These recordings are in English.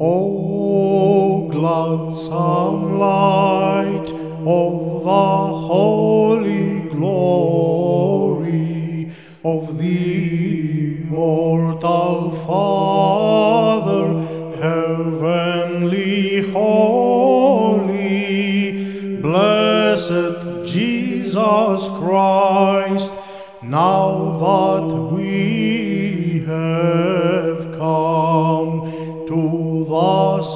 O gladsome light of the holy glory of the immortal Father, heavenly holy, blessed Jesus Christ, now that we have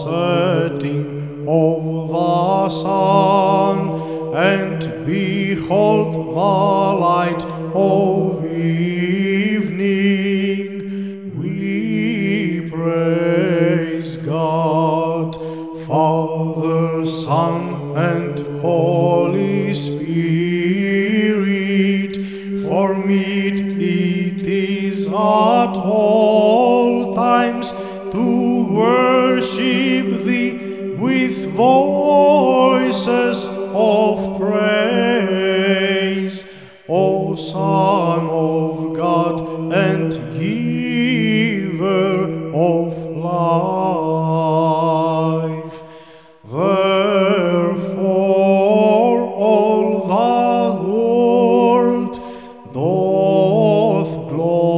setting of the sun and behold the light of evening. We praise God, Father, Son, and Holy Spirit, for meet it is at all times to worship voices of praise, O Son of God and Giver of life. Therefore, all the world doth glorify.